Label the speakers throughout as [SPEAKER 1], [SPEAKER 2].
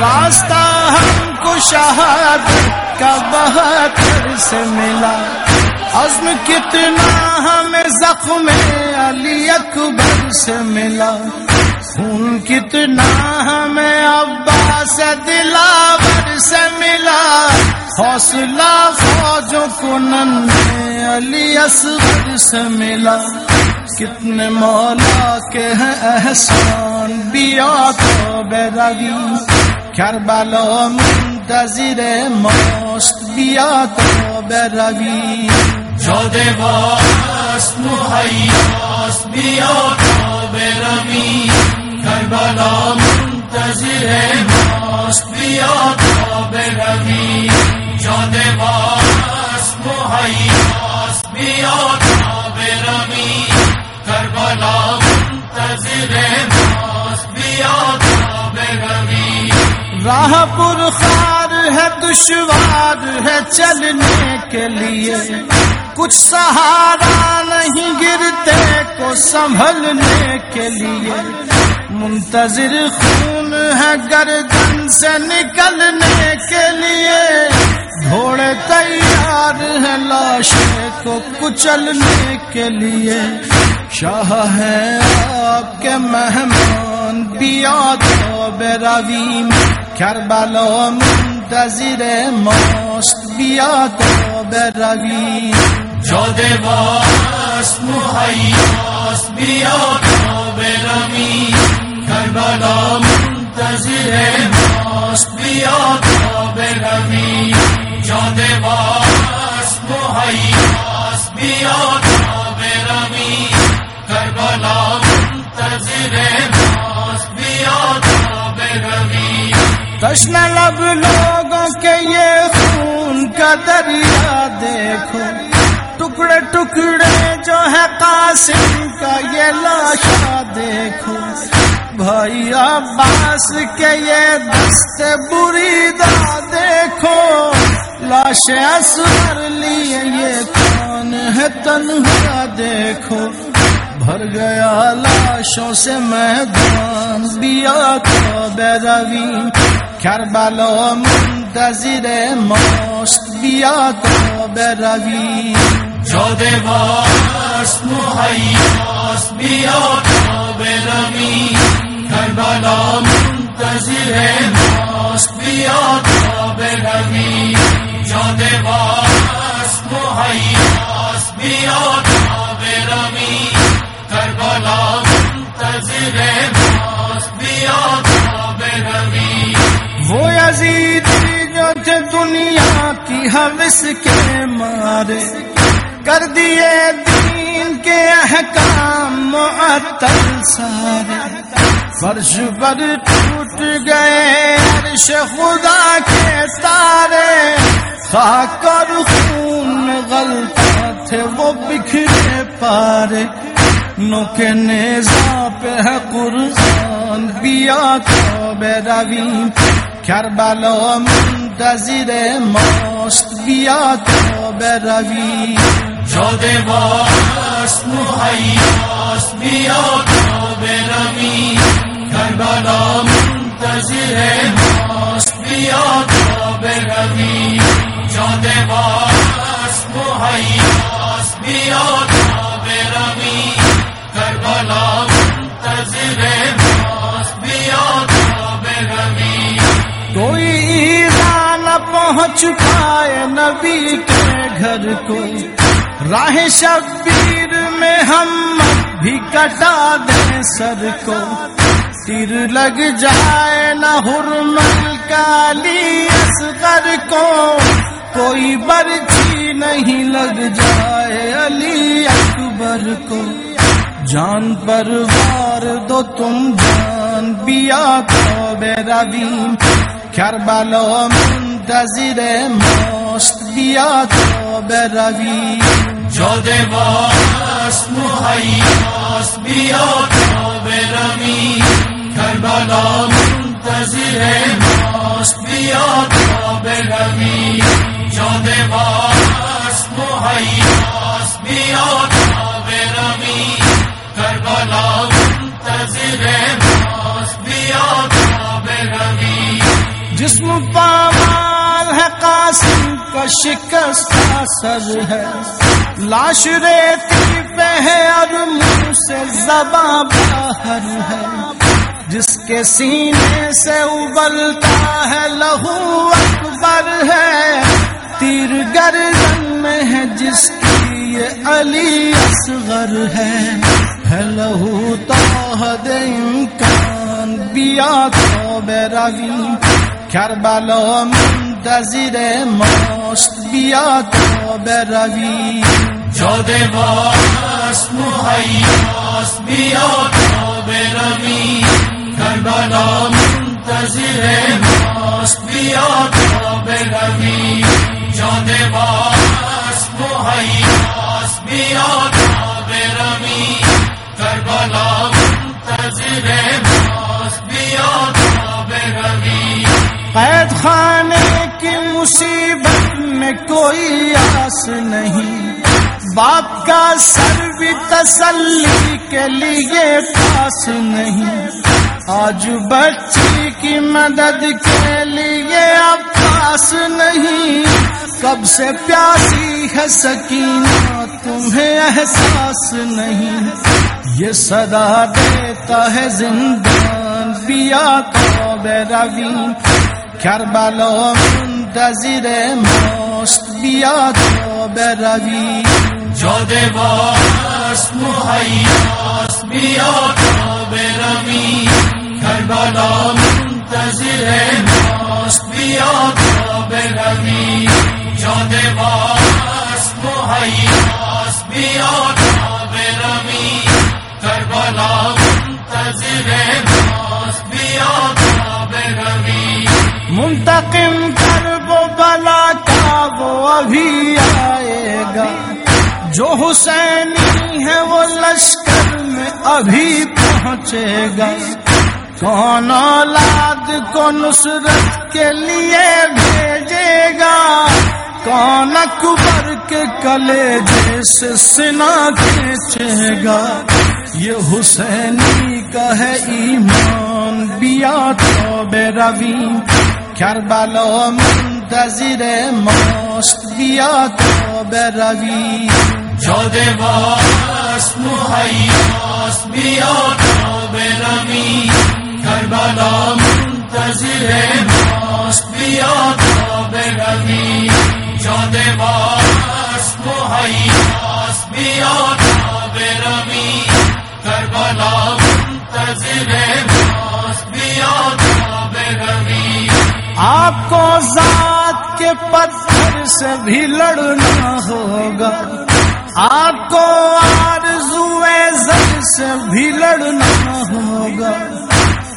[SPEAKER 1] راستہ ہم کو شہادت کا بہتر سے ملا۔ عزم کتنا ہمیں زخم علی اکبر سے ملا۔ خون کتنا ہمیں عباس دلاور سے ملا۔ حوصلہ فوجوں کو نن علی اصغر سے ملا۔ کتنے مولا کے ہیں احسان، بیا تو بے روی۔ کربلا منتظر موست بیا تو بے روی۔
[SPEAKER 2] جود واس مہیاس بیا تاب روی کربلا منتظر ماس بیا تاب روی جود بیا تاب کربلا منتظر بیا تاب
[SPEAKER 1] راہ پر خار ہے دشوار ہے چلنے کے لیے۔ کچھ سہارا نہیں گرتے کو سنبھلنے کے لیے۔ منتظر خون ہے گردن سے نکلنے کے لیے۔ گھوڑے تیار ہے لاش کو کچلنے کے لیے۔ شاہ ہے آپ کے مہمان، بیا تو بے روی کربلا منتظر مست بیا تو بروی. روی
[SPEAKER 2] جود واس مہیاس بیا تو بروی کربلا منتظر ماس بیا تاب روی جود واس مہیاس
[SPEAKER 1] تشن لب لوگوں کے یہ خون کا دریا دیکھو۔ ٹکڑے ٹکڑے جو ہے قاسم کا یہ لاشا دیکھو۔ بھائی عباس کے یہ دست بری دا دیکھو۔ لاش اصغر لیے یہ کون ہے تنہا دیکھو۔ بھر گیا لاشوں سے میدان بیا کو بے دوی کربلا منتظر ماست بیا تو بے راوی جو دیواس محیاس دنیا کے مارے۔ کر دیے دین کے احکام معطل سارے۔ فرش پر ٹوٹ گئے عرش خدا کے تارے۔ خاک اور خون غلطہ تھے وہ بکھرے پارے۔ نو کے نیزا پہ ہے قرآن، بیا تو بے روی۔ کربلا منتظر موست بیا تو بے روی
[SPEAKER 2] جود واس مہیاس بیا تاب روی کربلا منتظر ماس بیا تاب روی جود واس مہیاس بیا تاب روی کربلا منتظر
[SPEAKER 1] پہنچ پائے نبی کے گھر کو۔ راہ شبیر میں ہم بھی کٹا دیں سر کو۔ تیر لگ جائے نہ حرمل کالی اصغر کو۔ کوئی برچی نہیں لگ جائے علی اکبر کو۔ جان پر وار دو تم جان، بیا تو بے روی۔ کربلا منتظر موست بیا تو بے روی
[SPEAKER 2] جود واس محیاس بیا تو روی کربلا منتظر ماس بیا تو روی جود واس محیاس بیا تو روی کربلا منتظر ماس بیا تو روی
[SPEAKER 1] جسم ہے قاسم کا شکست سر ہے۔ لاش ریتی پہ ہے اور منہ سے زباں باہر ہے۔ جس کے سینے سے ابلتا ہے، لہو اکبر ہے۔ تیر گردن میں ہے، جس کی یہ علی اصغر ہے۔ لہو تو امکان بیا تو بے روی۔ کربلا منتظر ماست بیا تو بروی.
[SPEAKER 2] جود واس محیاس بیا تو روی کربلا منتظر ماست بیا تو روی جود واس محیاس بیا تو روی کربلا منتظر ماست بیا تو روی
[SPEAKER 1] قید خانے کی مصیبت میں کوئی آس نہیں۔ باپ کا سر بھی تسلی کے لیے پاس نہیں۔ آج بچی کی مدد کے لیے اب پاس نہیں۔ کب سے پیاسی ہے سکینہ، تمہیں احساس نہیں۔ یہ صدا دیتا ہے زندان، بیا تو بے روی کربلا منتظر ماست بیا تو بروی۔
[SPEAKER 2] جود واس محیاس بیا تو روی کربلا منتظر ماست بیا تو روی جود واس محیاس بیا تو روی کربلا منتظر ماست بیا تو روی
[SPEAKER 1] منتقم وہ ابھی آئے گا۔ جو حسینی ہے وہ لشکر میں ابھی پہنچے گا۔ کون اولاد کو نصرت کے لیے بھیجے گا؟ کون اکبر کے کلے جیسے سنا کھینچے گا؟ یہ حسینی کا ہے ایمان، بیا تو بے روی۔ کربلا منتظر ماست بیا تو بے روی
[SPEAKER 2] جود واس محیاس بیا تو روی کربلا منتظر ماست بیا تو روی جود واس محیاس بیا تو روی کربلا منتظر بیا تو روی
[SPEAKER 1] آپ کو ذات کے پتھر سے بھی لڑنا ہوگا۔ آپ کو آرزو زر سے بھی لڑنا ہوگا۔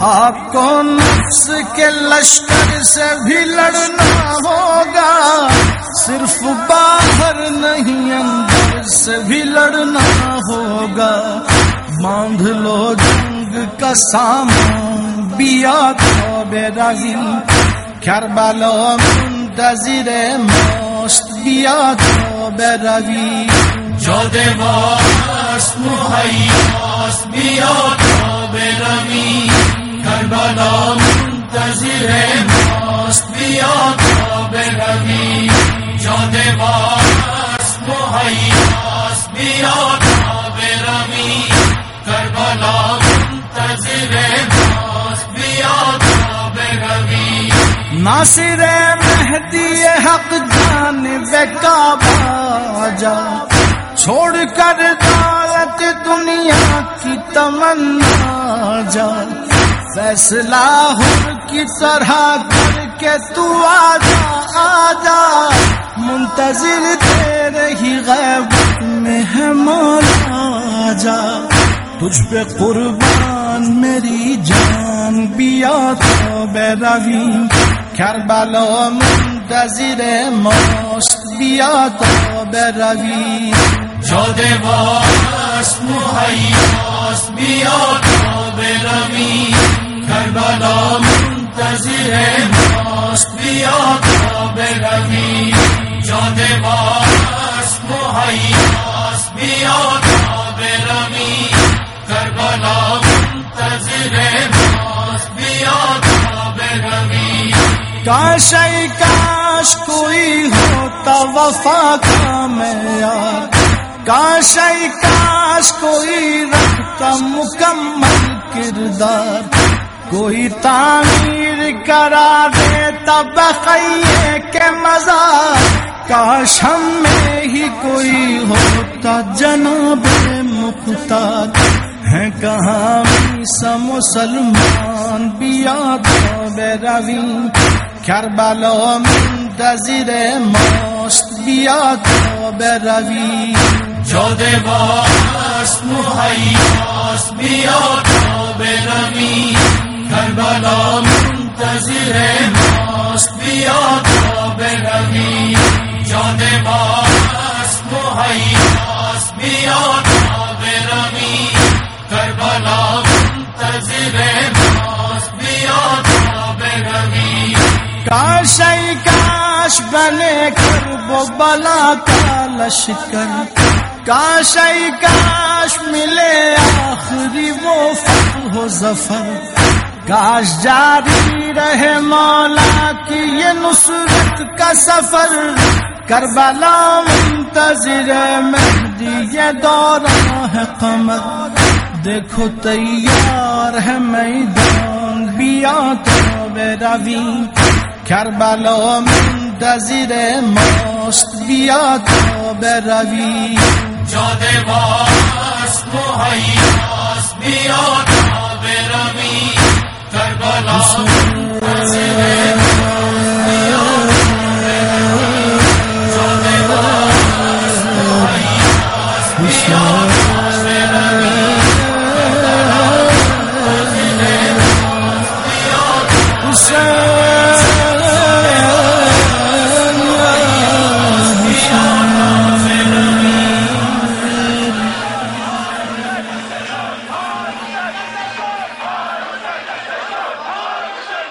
[SPEAKER 1] آپ کو نفس کے لشکر سے بھی لڑنا ہوگا۔ صرف باہر نہیں، اندر سے بھی لڑنا ہوگا۔ باندھ لو جنگ کا سامان، بیا تو بے روی کربلا منتظر ماست بیا تو بے روی
[SPEAKER 2] جود واس محیاس بیا تو روی کربلا منتظر ماست بیا تو روی جود واس محیاس بیا تو روی کربلا منتظر ماست بیا تو روی
[SPEAKER 1] ناصر چھوڑ کر دولت دنیا کی تمنا جا فیصلہ ہر کی طرح کر کے تو آجا آجا۔ منتظر تیرے ہی غیب میں ہے مولا جا۔ تجھ پہ قربان میری جان، بیا تو بے روی۔ کربلا منتظر ماست بیا تو بے روی۔
[SPEAKER 2] جاد واس مهیاس بیا تا کربلا منتظر ماست بیا تا کربلا منتظر
[SPEAKER 1] کاش کاش کوئی ہوتا وفا کا معیار کاش کاش کوئی رکھتا مکمل کردار۔ کوئی تعمیر کرا دیتا بخیے کے مزار۔ کاش ہم میں ہی کوئی ہوتا جناب مختار۔ ہے کہاں سا مسلمان بیا تو بے روی کربلا منتظر ماست، بیا تو بے روی
[SPEAKER 2] جاد واس مهیاس بیا تا بروی کربلا منتظر ماست بیا تا بروی جاد واس مهیاس بیا تا بروی کربلا منتظر بیا
[SPEAKER 1] کاش کاش بنے کر بلا کا لشکر۔ کاش کاش ملے آخری وہ فتح و ظفر۔ کاش جاری رہے مولا کی یہ نصرت کا سفر۔ کربلا منتظر مہدی، یہ دورہ ہے قمر۔ دیکھو تیار ہے میدان، بیا تو بے روی۔ کربلا منتظر ماست بیا تو بے روی
[SPEAKER 2] جاد واس مهیاس بیا تا بروی کربلا